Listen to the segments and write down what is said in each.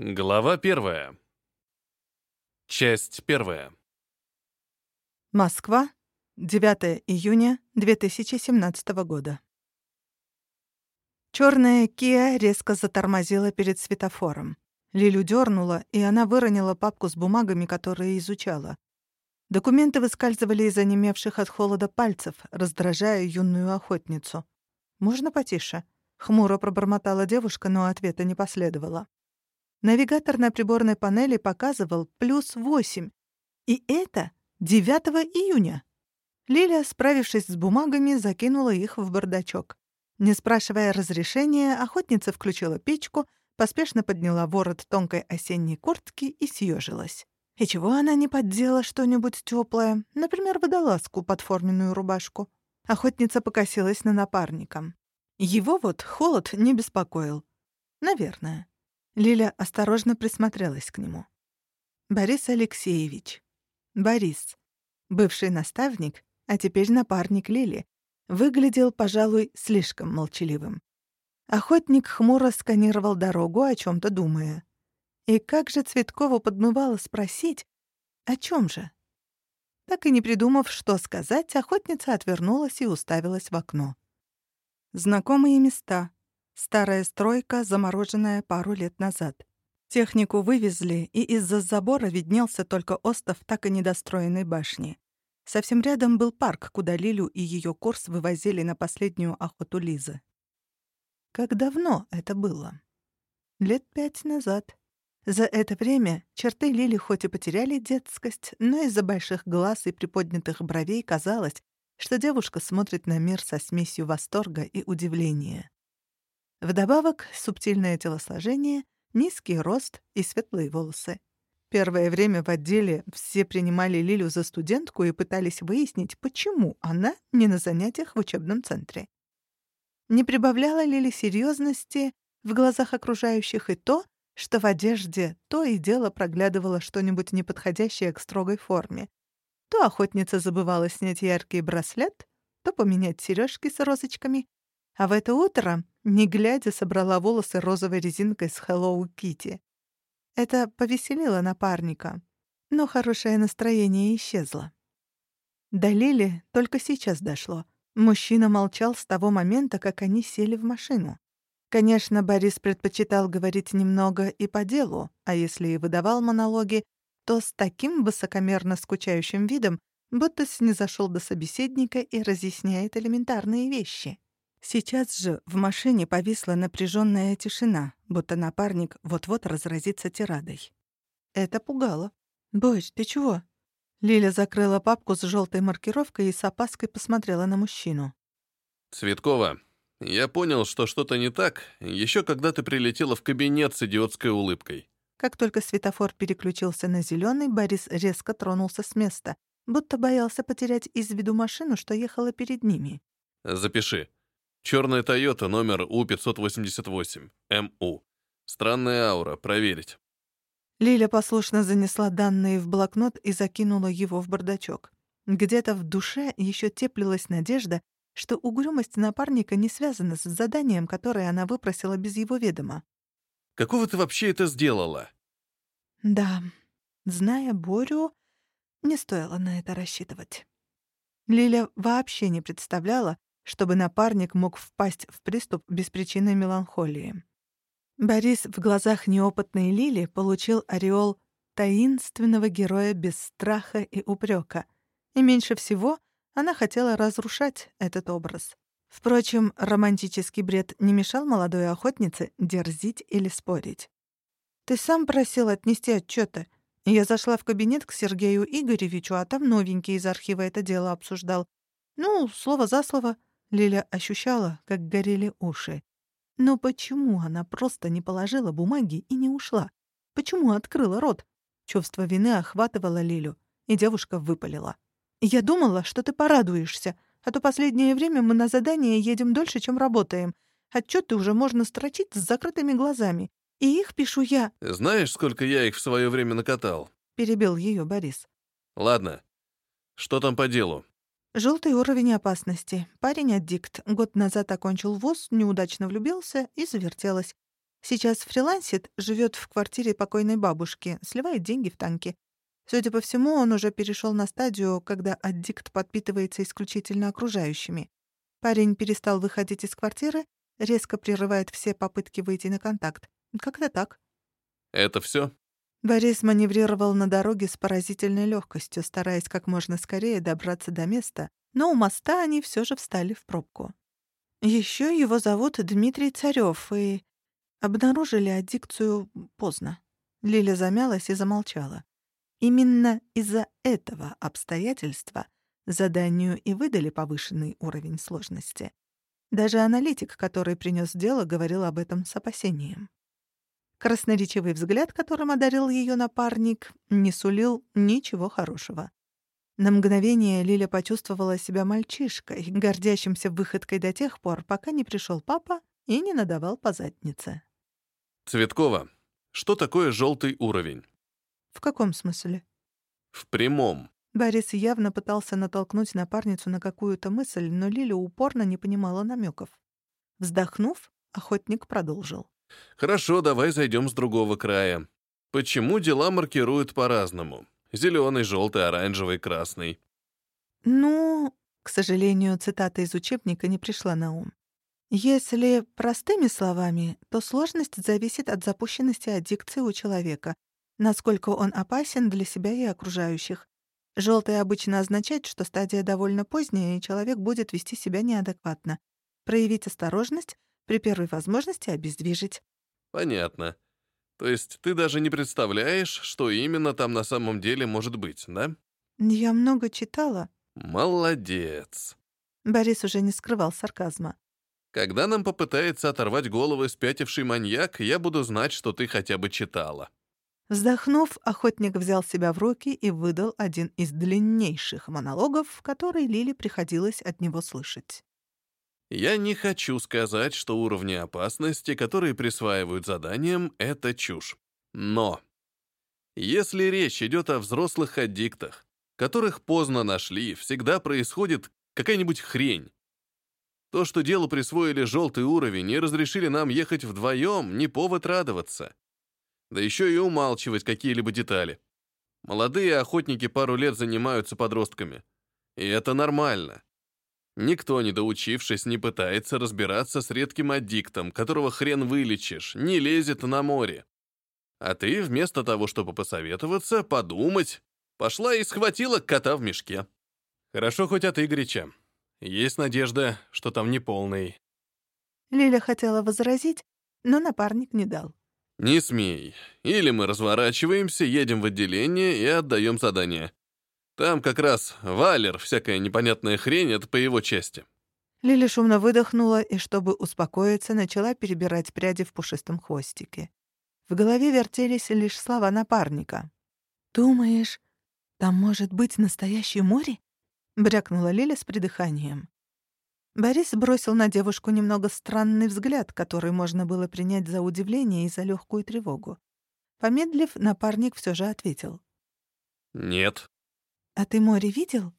Глава первая. Часть первая. Москва, 9 июня 2017 года. Черная Киа резко затормозила перед светофором. Лилю дернула, и она выронила папку с бумагами, которые изучала. Документы выскальзывали из онемевших от холода пальцев, раздражая юную охотницу. «Можно потише?» — хмуро пробормотала девушка, но ответа не последовало. Навигатор на приборной панели показывал плюс восемь. И это 9 июня. Лиля, справившись с бумагами, закинула их в бардачок. Не спрашивая разрешения, охотница включила печку, поспешно подняла ворот тонкой осенней куртки и съежилась. И чего она не поддела что-нибудь теплое, например, водолазку под форменную рубашку? Охотница покосилась на напарника. Его вот холод не беспокоил. Наверное. Лиля осторожно присмотрелась к нему. Борис Алексеевич. Борис. Бывший наставник, а теперь напарник Лили. Выглядел, пожалуй, слишком молчаливым. Охотник хмуро сканировал дорогу, о чем то думая. И как же Цветкову подмывало спросить, о чем же? Так и не придумав, что сказать, охотница отвернулась и уставилась в окно. Знакомые места. Старая стройка, замороженная пару лет назад. Технику вывезли, и из-за забора виднелся только остов так и недостроенной башни. Совсем рядом был парк, куда Лилю и ее курс вывозили на последнюю охоту Лизы. Как давно это было? Лет пять назад. За это время черты Лили хоть и потеряли детскость, но из-за больших глаз и приподнятых бровей казалось, что девушка смотрит на мир со смесью восторга и удивления. Вдобавок, субтильное телосложение, низкий рост и светлые волосы. Первое время в отделе все принимали Лилю за студентку и пытались выяснить, почему она не на занятиях в учебном центре. Не прибавляла Лили серьезности в глазах окружающих и то, что в одежде то и дело проглядывало что-нибудь неподходящее к строгой форме. То охотница забывала снять яркий браслет, то поменять сережки с розочками, а в это утро, не глядя, собрала волосы розовой резинкой с Hello Kitty. Это повеселило напарника, но хорошее настроение исчезло. До Лили только сейчас дошло. Мужчина молчал с того момента, как они сели в машину. Конечно, Борис предпочитал говорить немного и по делу, а если и выдавал монологи, то с таким высокомерно скучающим видом, будто снизошел до собеседника и разъясняет элементарные вещи. Сейчас же в машине повисла напряженная тишина, будто напарник вот-вот разразится тирадой. Это пугало. «Бось, ты чего?» Лиля закрыла папку с желтой маркировкой и с опаской посмотрела на мужчину. Цветкова, я понял, что что-то не так, еще когда ты прилетела в кабинет с идиотской улыбкой. Как только светофор переключился на зеленый, Борис резко тронулся с места, будто боялся потерять из виду машину, что ехала перед ними. Запиши. Черная Тойота, номер У-588, МУ. Странная аура, проверить. Лиля послушно занесла данные в блокнот и закинула его в бардачок. Где-то в душе еще теплилась надежда, что угрюмость напарника не связана с заданием, которое она выпросила без его ведома. «Какого ты вообще это сделала?» Да, зная Борю, не стоило на это рассчитывать. Лиля вообще не представляла, чтобы напарник мог впасть в приступ беспричинной меланхолии. Борис в глазах неопытной Лили получил ореол таинственного героя без страха и упрека, и меньше всего она хотела разрушать этот образ. Впрочем, романтический бред не мешал молодой охотнице дерзить или спорить. «Ты сам просил отнести отчеты. Я зашла в кабинет к Сергею Игоревичу, а там новенький из архива это дело обсуждал. Ну, слово за слово, Лиля ощущала, как горели уши. Но почему она просто не положила бумаги и не ушла? Почему открыла рот? Чувство вины охватывало Лилю, и девушка выпалила. «Я думала, что ты порадуешься, а то последнее время мы на задание едем дольше, чем работаем. Отчеты уже можно строчить с закрытыми глазами. И их пишу я». «Знаешь, сколько я их в свое время накатал?» — перебил ее Борис. «Ладно. Что там по делу?» Желтый уровень опасности. Парень аддикт. Год назад окончил вуз, неудачно влюбился и завертелось. Сейчас фрилансит, живет в квартире покойной бабушки, сливает деньги в танки. Судя по всему, он уже перешел на стадию, когда аддикт подпитывается исключительно окружающими. Парень перестал выходить из квартиры, резко прерывает все попытки выйти на контакт. Как-то так. Это все? Борис маневрировал на дороге с поразительной легкостью, стараясь как можно скорее добраться до места, но у моста они все же встали в пробку. Еще его зовут Дмитрий Царев, и обнаружили аддикцию поздно. Лиля замялась и замолчала. Именно из-за этого обстоятельства заданию и выдали повышенный уровень сложности. Даже аналитик, который принес дело, говорил об этом с опасением. Красноречивый взгляд, которым одарил ее напарник, не сулил ничего хорошего. На мгновение Лиля почувствовала себя мальчишкой, гордящимся выходкой до тех пор, пока не пришел папа и не надавал по заднице. Цветкова, что такое желтый уровень? В каком смысле? В прямом. Борис явно пытался натолкнуть напарницу на какую-то мысль, но Лиля упорно не понимала намеков. Вздохнув, охотник продолжил. Хорошо, давай зайдем с другого края. Почему дела маркируют по-разному? Зеленый, желтый, оранжевый, красный. Ну, к сожалению, цитата из учебника не пришла на ум. Если простыми словами, то сложность зависит от запущенности аддикции у человека, насколько он опасен для себя и окружающих. Желтый обычно означает, что стадия довольно поздняя, и человек будет вести себя неадекватно. Проявить осторожность, при первой возможности обездвижить. Понятно. То есть ты даже не представляешь, что именно там на самом деле может быть, да? Я много читала. Молодец. Борис уже не скрывал сарказма. Когда нам попытается оторвать головы спятивший маньяк, я буду знать, что ты хотя бы читала. Вздохнув, охотник взял себя в руки и выдал один из длиннейших монологов, который Лиле приходилось от него слышать. Я не хочу сказать, что уровни опасности, которые присваивают заданиям, это чушь. Но если речь идет о взрослых аддиктах, которых поздно нашли, всегда происходит какая-нибудь хрень. То, что делу присвоили желтый уровень и разрешили нам ехать вдвоем, не повод радоваться. Да еще и умалчивать какие-либо детали. Молодые охотники пару лет занимаются подростками. И это нормально. Никто, не доучившись, не пытается разбираться с редким аддиктом, которого хрен вылечишь, не лезет на море. А ты, вместо того, чтобы посоветоваться, подумать, пошла и схватила кота в мешке. Хорошо хоть от Игорича. Есть надежда, что там не полный. Лиля хотела возразить, но напарник не дал. Не смей. Или мы разворачиваемся, едем в отделение и отдаем задание. Там как раз Валер, всякая непонятная хрень, это по его части. Лили шумно выдохнула и, чтобы успокоиться, начала перебирать пряди в пушистом хвостике. В голове вертелись лишь слова напарника. «Думаешь, там может быть настоящее море?» — брякнула Лиля с придыханием. Борис бросил на девушку немного странный взгляд, который можно было принять за удивление и за легкую тревогу. Помедлив, напарник все же ответил. «Нет». «А ты море видел?»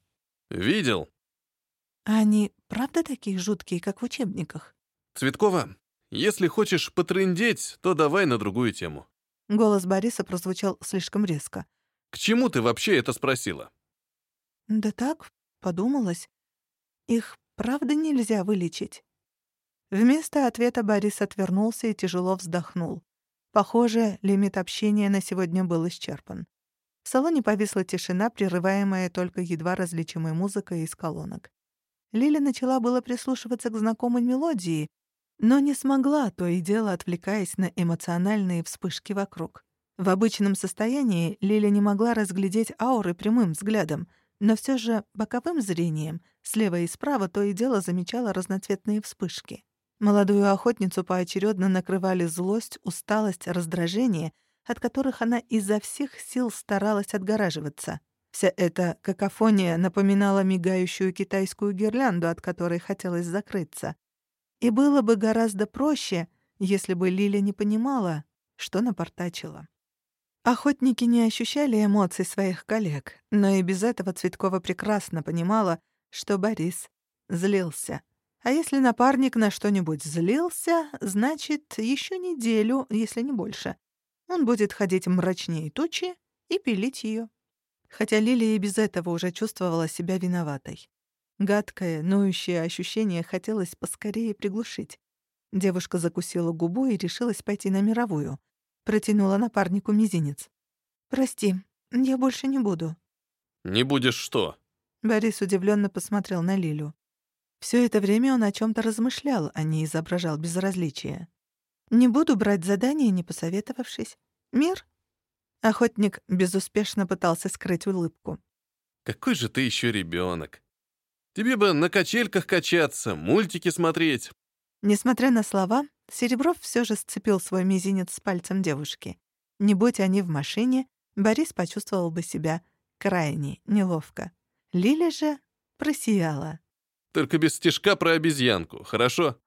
«Видел». «А они правда такие жуткие, как в учебниках?» «Цветкова, если хочешь потрындеть, то давай на другую тему». Голос Бориса прозвучал слишком резко. «К чему ты вообще это спросила?» «Да так, подумалось. Их правда нельзя вылечить?» Вместо ответа Борис отвернулся и тяжело вздохнул. Похоже, лимит общения на сегодня был исчерпан. В салоне повисла тишина, прерываемая только едва различимой музыкой из колонок. Лиля начала было прислушиваться к знакомой мелодии, но не смогла, то и дело отвлекаясь на эмоциональные вспышки вокруг. В обычном состоянии Лиля не могла разглядеть ауры прямым взглядом, но все же боковым зрением, слева и справа, то и дело замечала разноцветные вспышки. Молодую охотницу поочередно накрывали злость, усталость, раздражение — от которых она изо всех сил старалась отгораживаться. Вся эта какофония напоминала мигающую китайскую гирлянду, от которой хотелось закрыться. И было бы гораздо проще, если бы Лиля не понимала, что напортачила. Охотники не ощущали эмоций своих коллег, но и без этого Цветкова прекрасно понимала, что Борис злился. А если напарник на что-нибудь злился, значит, еще неделю, если не больше. Он будет ходить мрачнее тучи и пилить ее. Хотя Лилия и без этого уже чувствовала себя виноватой. Гадкое, ноющее ощущение хотелось поскорее приглушить. Девушка закусила губу и решилась пойти на мировую. Протянула напарнику мизинец. «Прости, я больше не буду». «Не будешь что?» Борис удивленно посмотрел на Лилю. Все это время он о чем то размышлял, а не изображал безразличие. «Не буду брать задание, не посоветовавшись. Мир?» Охотник безуспешно пытался скрыть улыбку. «Какой же ты еще ребенок? Тебе бы на качельках качаться, мультики смотреть». Несмотря на слова, Серебров все же сцепил свой мизинец с пальцем девушки. Не будь они в машине, Борис почувствовал бы себя крайне неловко. Лиля же просияла. «Только без стежка про обезьянку, хорошо?»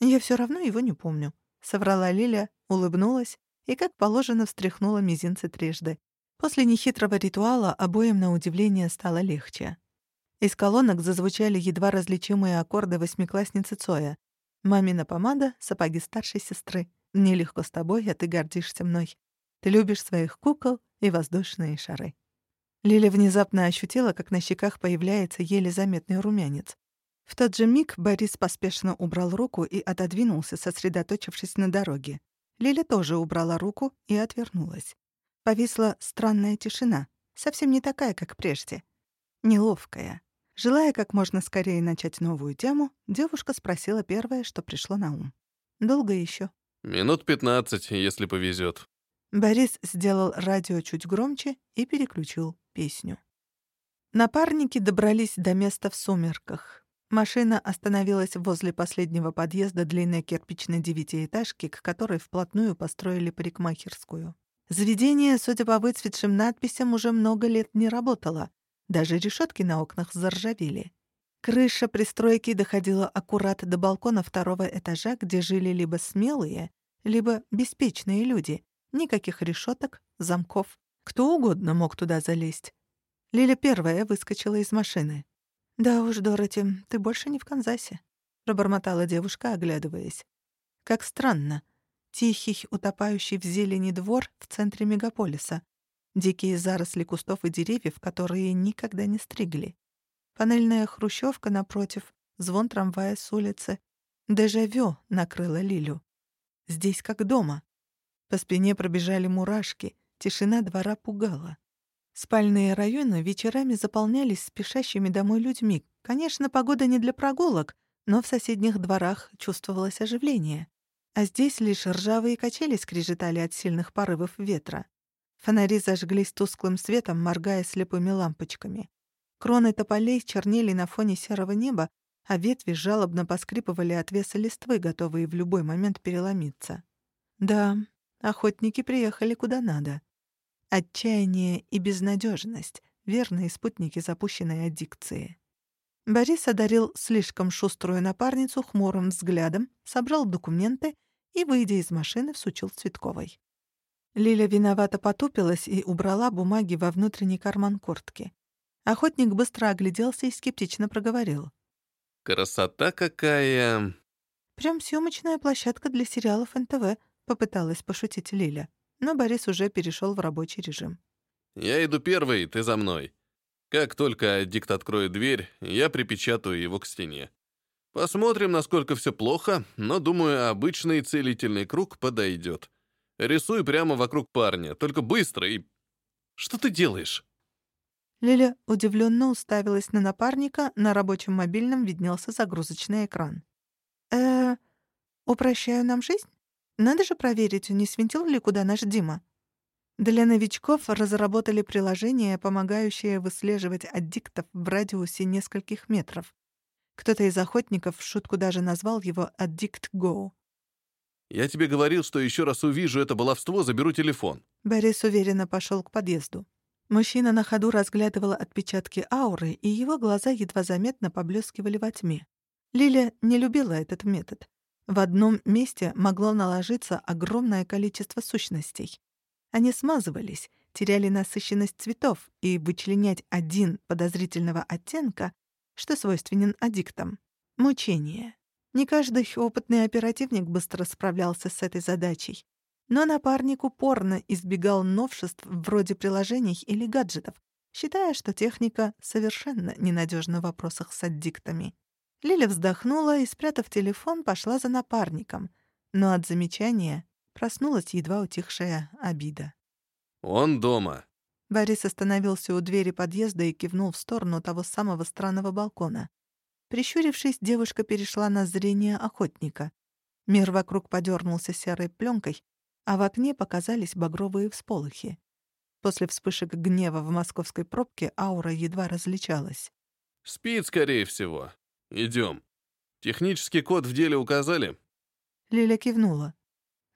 «Я все равно его не помню», — соврала Лиля, улыбнулась и, как положено, встряхнула мизинцы трижды. После нехитрого ритуала обоим на удивление стало легче. Из колонок зазвучали едва различимые аккорды восьмиклассницы Цоя. «Мамина помада, сапоги старшей сестры. Нелегко с тобой, а ты гордишься мной. Ты любишь своих кукол и воздушные шары». Лиля внезапно ощутила, как на щеках появляется еле заметный румянец. В тот же миг Борис поспешно убрал руку и отодвинулся, сосредоточившись на дороге. Лиля тоже убрала руку и отвернулась. Повисла странная тишина, совсем не такая, как прежде. Неловкая. Желая как можно скорее начать новую тему, девушка спросила первое, что пришло на ум. «Долго еще? «Минут пятнадцать, если повезет. Борис сделал радио чуть громче и переключил песню. Напарники добрались до места в сумерках. Машина остановилась возле последнего подъезда длинной кирпичной девятиэтажки, к которой вплотную построили парикмахерскую. Заведение, судя по выцветшим надписям, уже много лет не работало. Даже решетки на окнах заржавели. Крыша пристройки доходила аккурат до балкона второго этажа, где жили либо смелые, либо беспечные люди. Никаких решеток, замков. Кто угодно мог туда залезть. Лиля первая выскочила из машины. «Да уж, Дороти, ты больше не в Канзасе», — пробормотала девушка, оглядываясь. «Как странно. Тихий, утопающий в зелени двор в центре мегаполиса. Дикие заросли кустов и деревьев, которые никогда не стригли. Панельная хрущевка напротив, звон трамвая с улицы. Дежавю накрыла Лилю. Здесь как дома. По спине пробежали мурашки, тишина двора пугала. Спальные районы вечерами заполнялись спешащими домой людьми. Конечно, погода не для прогулок, но в соседних дворах чувствовалось оживление. А здесь лишь ржавые качели скрежетали от сильных порывов ветра. Фонари зажглись тусклым светом, моргая слепыми лампочками. Кроны тополей чернели на фоне серого неба, а ветви жалобно поскрипывали от веса листвы, готовые в любой момент переломиться. Да, охотники приехали куда надо. Отчаяние и безнадежность — верные спутники запущенной аддикции. Борис одарил слишком шуструю напарницу хмурым взглядом, собрал документы и, выйдя из машины, всучил Цветковой. Лиля виновато потупилась и убрала бумаги во внутренний карман куртки. Охотник быстро огляделся и скептично проговорил. «Красота какая!» «Прям съемочная площадка для сериалов НТВ», — попыталась пошутить Лиля но Борис уже перешел в рабочий режим. «Я иду первый, ты за мной. Как только диктат откроет дверь, я припечатаю его к стене. Посмотрим, насколько все плохо, но, думаю, обычный целительный круг подойдет. Рисуй прямо вокруг парня, только быстро и... Что ты делаешь?» Лиля удивленно уставилась на напарника, на рабочем мобильном виднелся загрузочный экран. э упрощаю нам жизнь?» Надо же проверить, не свинтил ли куда наш Дима. Для новичков разработали приложение, помогающее выслеживать аддиктов в радиусе нескольких метров. Кто-то из охотников в шутку даже назвал его «Addict Go». «Я тебе говорил, что еще раз увижу это баловство, заберу телефон». Борис уверенно пошел к подъезду. Мужчина на ходу разглядывал отпечатки ауры, и его глаза едва заметно поблескивали во тьме. Лиля не любила этот метод. В одном месте могло наложиться огромное количество сущностей. Они смазывались, теряли насыщенность цветов, и вычленять один подозрительного оттенка, что свойственен аддиктам — мучение. Не каждый опытный оперативник быстро справлялся с этой задачей. Но напарник упорно избегал новшеств вроде приложений или гаджетов, считая, что техника совершенно ненадежна в вопросах с аддиктами. Лиля вздохнула и, спрятав телефон, пошла за напарником. Но от замечания проснулась едва утихшая обида. «Он дома». Борис остановился у двери подъезда и кивнул в сторону того самого странного балкона. Прищурившись, девушка перешла на зрение охотника. Мир вокруг подернулся серой пленкой, а в окне показались багровые всполохи. После вспышек гнева в московской пробке аура едва различалась. «Спит, скорее всего. Идем. Технический код в деле указали?» Лиля кивнула.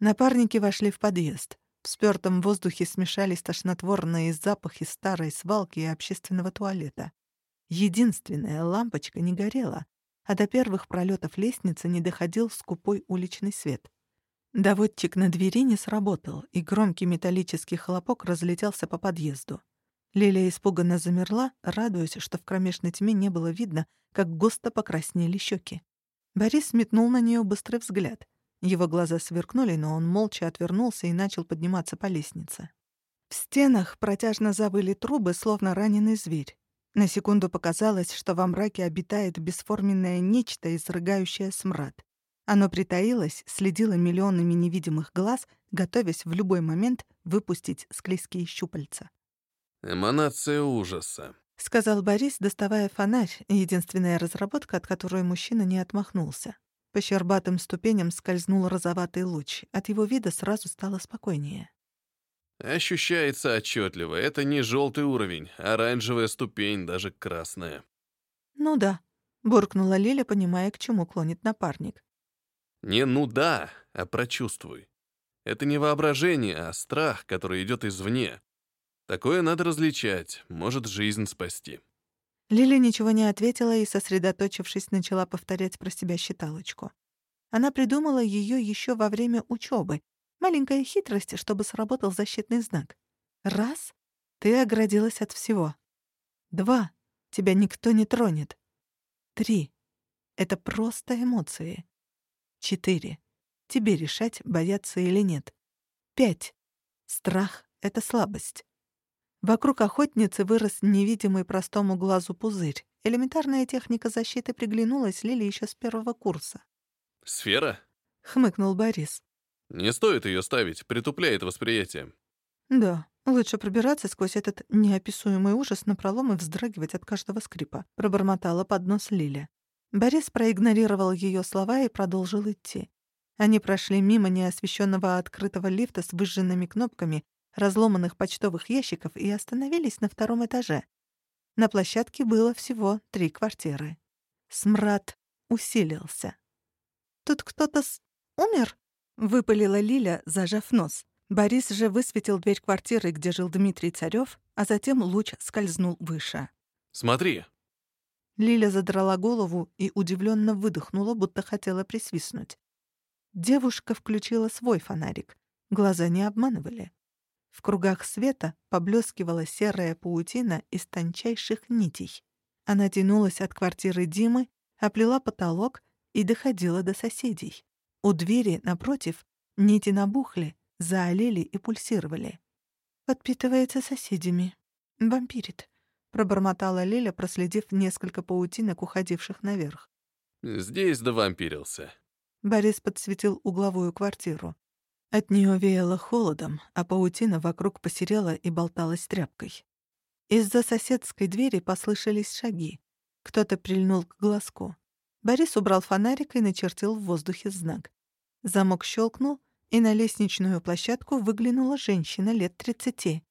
Напарники вошли в подъезд. В спёртом воздухе смешались тошнотворные запахи старой свалки и общественного туалета. Единственная лампочка не горела, а до первых пролетов лестницы не доходил скупой уличный свет. Доводчик на двери не сработал, и громкий металлический хлопок разлетелся по подъезду. Лилия испуганно замерла, радуясь, что в кромешной тьме не было видно, как густо покраснели щеки. Борис метнул на нее быстрый взгляд. Его глаза сверкнули, но он молча отвернулся и начал подниматься по лестнице. В стенах протяжно завыли трубы, словно раненый зверь. На секунду показалось, что во мраке обитает бесформенное нечто, изрыгающее смрад. Оно притаилось, следило миллионами невидимых глаз, готовясь в любой момент выпустить склизкие щупальца. «Эманация ужаса», — сказал Борис, доставая фонарь, единственная разработка, от которой мужчина не отмахнулся. По щербатым ступеням скользнул розоватый луч. От его вида сразу стало спокойнее. Ощущается отчетливо. Это не желтый уровень, оранжевая ступень, даже красная. Ну да, буркнула Лиля, понимая, к чему клонит напарник. Не ну да, а прочувствуй. Это не воображение, а страх, который идет извне. Такое надо различать, может жизнь спасти. Лиля ничего не ответила и, сосредоточившись, начала повторять про себя считалочку. Она придумала ее еще во время учебы. Маленькая хитрость, чтобы сработал защитный знак. Раз — ты оградилась от всего. Два — тебя никто не тронет. Три — это просто эмоции. Четыре — тебе решать, бояться или нет. Пять — страх — это слабость. Вокруг охотницы вырос невидимый простому глазу пузырь. Элементарная техника защиты приглянулась Лиле еще с первого курса. «Сфера?» — хмыкнул Борис. «Не стоит ее ставить, притупляет восприятие». «Да, лучше пробираться сквозь этот неописуемый ужас напролом и вздрагивать от каждого скрипа», — пробормотала под нос Лиля. Борис проигнорировал ее слова и продолжил идти. Они прошли мимо неосвещенного открытого лифта с выжженными кнопками разломанных почтовых ящиков и остановились на втором этаже. На площадке было всего три квартиры. Смрад усилился. «Тут кто-то с... умер?» — выпалила Лиля, зажав нос. Борис же высветил дверь квартиры, где жил Дмитрий Царёв, а затем луч скользнул выше. «Смотри!» Лиля задрала голову и удивленно выдохнула, будто хотела присвистнуть. Девушка включила свой фонарик. Глаза не обманывали. В кругах света поблескивала серая паутина из тончайших нитей. Она тянулась от квартиры Димы, оплела потолок и доходила до соседей. У двери, напротив, нити набухли, заолели и пульсировали. «Подпитывается соседями. Вампирит», — пробормотала Лиля, проследив несколько паутинок, уходивших наверх. «Здесь довампирился». Борис подсветил угловую квартиру. От нее веяло холодом, а паутина вокруг посерела и болталась тряпкой. Из-за соседской двери послышались шаги. Кто-то прильнул к глазку. Борис убрал фонарик и начертил в воздухе знак. Замок щелкнул, и на лестничную площадку выглянула женщина лет тридцати.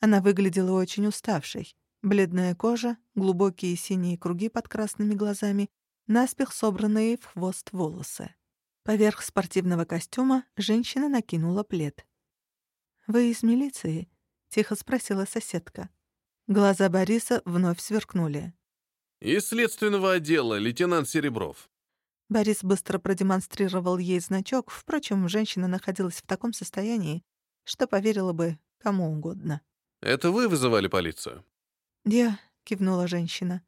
Она выглядела очень уставшей. Бледная кожа, глубокие синие круги под красными глазами, наспех собранные в хвост волосы. Поверх спортивного костюма женщина накинула плед. «Вы из милиции?» — тихо спросила соседка. Глаза Бориса вновь сверкнули. «Из следственного отдела, лейтенант Серебров». Борис быстро продемонстрировал ей значок, впрочем, женщина находилась в таком состоянии, что поверила бы кому угодно. «Это вы вызывали полицию?» «Я», — кивнула женщина.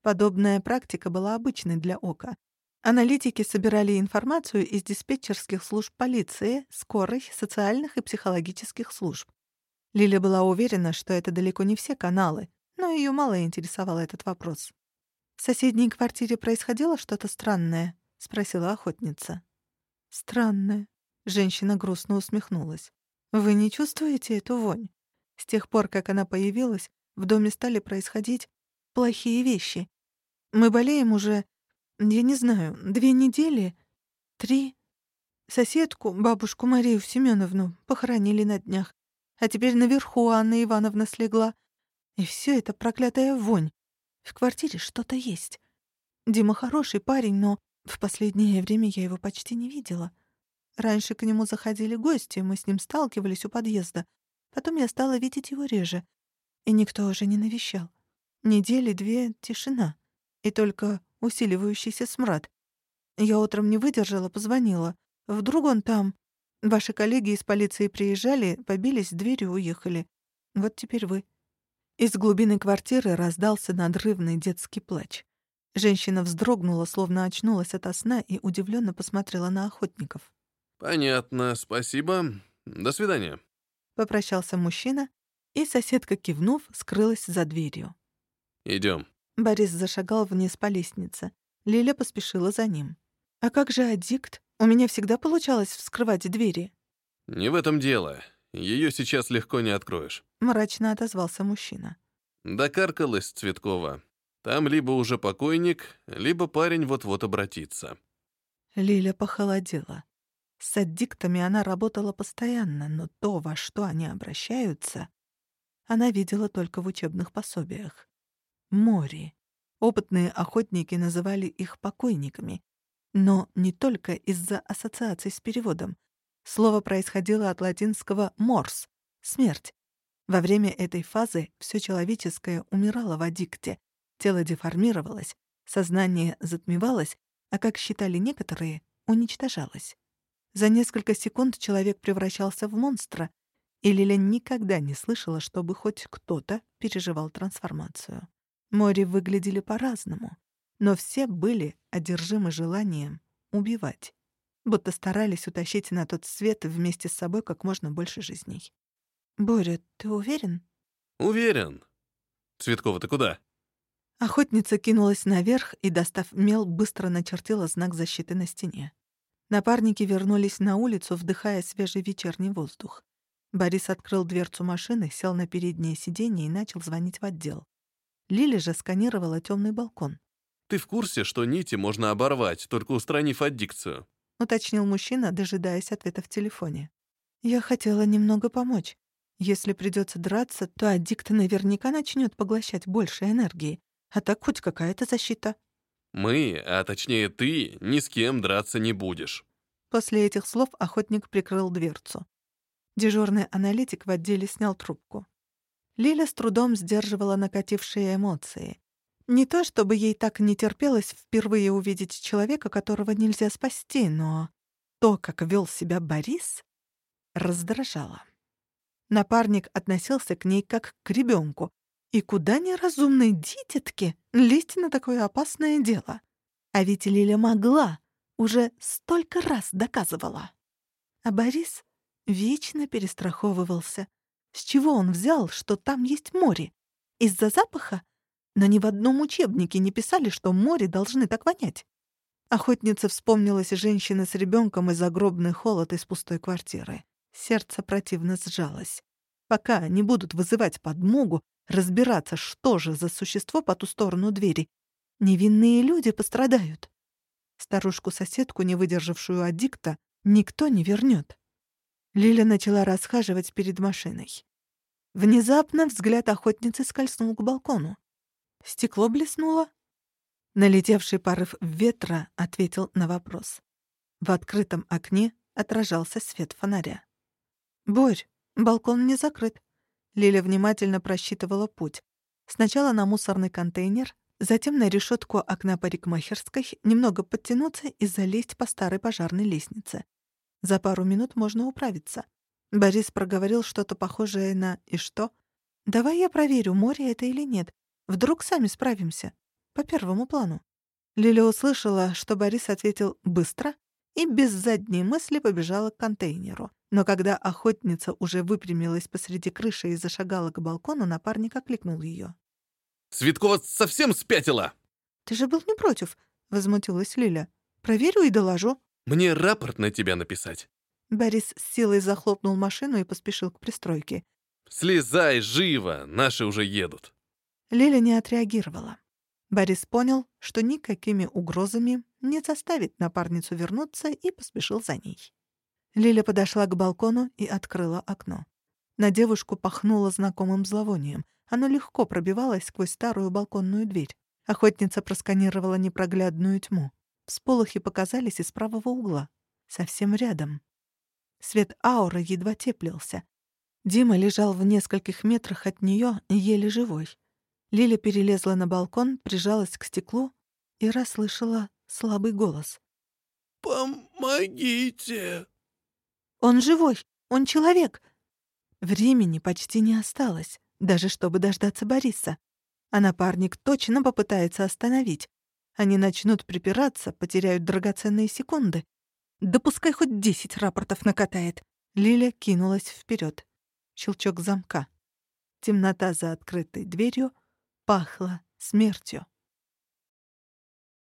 Подобная практика была обычной для Ока. Аналитики собирали информацию из диспетчерских служб полиции, скорой, социальных и психологических служб. Лиля была уверена, что это далеко не все каналы, но ее мало интересовал этот вопрос. «В соседней квартире происходило что-то странное?» — спросила охотница. «Странное». Женщина грустно усмехнулась. «Вы не чувствуете эту вонь? С тех пор, как она появилась, в доме стали происходить плохие вещи. Мы болеем уже я не знаю, две недели? Три? Соседку, бабушку Марию Семеновну, похоронили на днях. А теперь наверху Анна Ивановна слегла. И все это проклятая вонь. В квартире что-то есть. Дима хороший парень, но в последнее время я его почти не видела. Раньше к нему заходили гости, мы с ним сталкивались у подъезда. Потом я стала видеть его реже. И никто уже не навещал. Недели две — тишина. И только усиливающийся смрад. Я утром не выдержала, позвонила. Вдруг он там. Ваши коллеги из полиции приезжали, побились, дверью уехали. Вот теперь вы. Из глубины квартиры раздался надрывный детский плач. Женщина вздрогнула, словно очнулась ото сна и удивленно посмотрела на охотников. «Понятно, спасибо. До свидания», — попрощался мужчина, и соседка, кивнув, скрылась за дверью. Идем. Борис зашагал вниз по лестнице. Лиля поспешила за ним. «А как же аддикт? У меня всегда получалось вскрывать двери». «Не в этом дело. Ее сейчас легко не откроешь», — мрачно отозвался мужчина. Докаркалась Цветкова. Там либо уже покойник, либо парень вот-вот обратится. Лиля похолодела. С аддиктами она работала постоянно, но то, во что они обращаются, она видела только в учебных пособиях. Мори. Опытные охотники называли их покойниками. Но не только из-за ассоциаций с переводом. Слово происходило от латинского «морс» — «смерть». Во время этой фазы все человеческое умирало в аддикте, тело деформировалось, сознание затмевалось, а, как считали некоторые, уничтожалось. За несколько секунд человек превращался в монстра, и Лиля никогда не слышала, чтобы хоть кто-то переживал трансформацию. Мори выглядели по-разному, но все были одержимы желанием убивать, будто старались утащить на тот свет вместе с собой как можно больше жизней. «Боря, ты уверен?» «Уверен. Цветкова, ты куда?» Охотница кинулась наверх и, достав мел, быстро начертила знак защиты на стене. Напарники вернулись на улицу, вдыхая свежий вечерний воздух. Борис открыл дверцу машины, сел на переднее сиденье и начал звонить в отдел. Лили же сканировала темный балкон. «Ты в курсе, что нити можно оборвать, только устранив аддикцию?» — уточнил мужчина, дожидаясь ответа в телефоне. «Я хотела немного помочь. Если придется драться, то аддикт наверняка начнет поглощать больше энергии. А так хоть какая-то защита». «Мы, а точнее ты, ни с кем драться не будешь». После этих слов охотник прикрыл дверцу. Дежурный аналитик в отделе снял трубку. Лиля с трудом сдерживала накатившие эмоции. Не то чтобы ей так не терпелось впервые увидеть человека, которого нельзя спасти, но то, как вел себя Борис, раздражало. Напарник относился к ней как к ребенку, и куда неразумной дитятке лезть на такое опасное дело? А ведь Лиля могла, уже столько раз доказывала. А Борис вечно перестраховывался — с чего он взял, что там есть море? Из-за запаха? Но ни в одном учебнике не писали, что море должны так вонять. Охотница вспомнилась женщина с ребенком и загробный холод из пустой квартиры. Сердце противно сжалось. Пока они будут вызывать подмогу, разбираться, что же за существо по ту сторону двери, невинные люди пострадают. Старушку-соседку, не выдержавшую аддикта, никто не вернет. Лиля начала расхаживать перед машиной. Внезапно взгляд охотницы скользнул к балкону. Стекло блеснуло. Налетевший порыв ветра ответил на вопрос. В открытом окне отражался свет фонаря. «Борь, балкон не закрыт». Лиля внимательно просчитывала путь. Сначала на мусорный контейнер, затем на решетку окна парикмахерской, немного подтянуться и залезть по старой пожарной лестнице. За пару минут можно управиться. Борис проговорил что-то похожее на «И что?». «Давай я проверю, море это или нет. Вдруг сами справимся. По первому плану». Лиля услышала, что Борис ответил быстро и без задней мысли побежала к контейнеру. Но когда охотница уже выпрямилась посреди крыши и зашагала к балкону, напарник окликнул ее. «Цветкова совсем спятила!» «Ты же был не против», — возмутилась Лиля. «Проверю и доложу». «Мне рапорт на тебя написать». Борис с силой захлопнул машину и поспешил к пристройке. «Слезай, живо! Наши уже едут!» Лиля не отреагировала. Борис понял, что никакими угрозами не заставит напарницу вернуться и поспешил за ней. Лиля подошла к балкону и открыла окно. На девушку пахнуло знакомым зловонием. Оно легко пробивалось сквозь старую балконную дверь. Охотница просканировала непроглядную тьму. Всполохи показались из правого угла, совсем рядом. Свет ауры едва теплился. Дима лежал в нескольких метрах от нее, еле живой. Лиля перелезла на балкон, прижалась к стеклу и расслышала слабый голос. «Помогите!» «Он живой! Он человек!» Времени почти не осталось, даже чтобы дождаться Бориса. А напарник точно попытается остановить. Они начнут припираться, потеряют драгоценные секунды. Да пускай хоть десять рапортов накатает. Лиля кинулась вперед. Щелчок замка. Темнота за открытой дверью пахла смертью.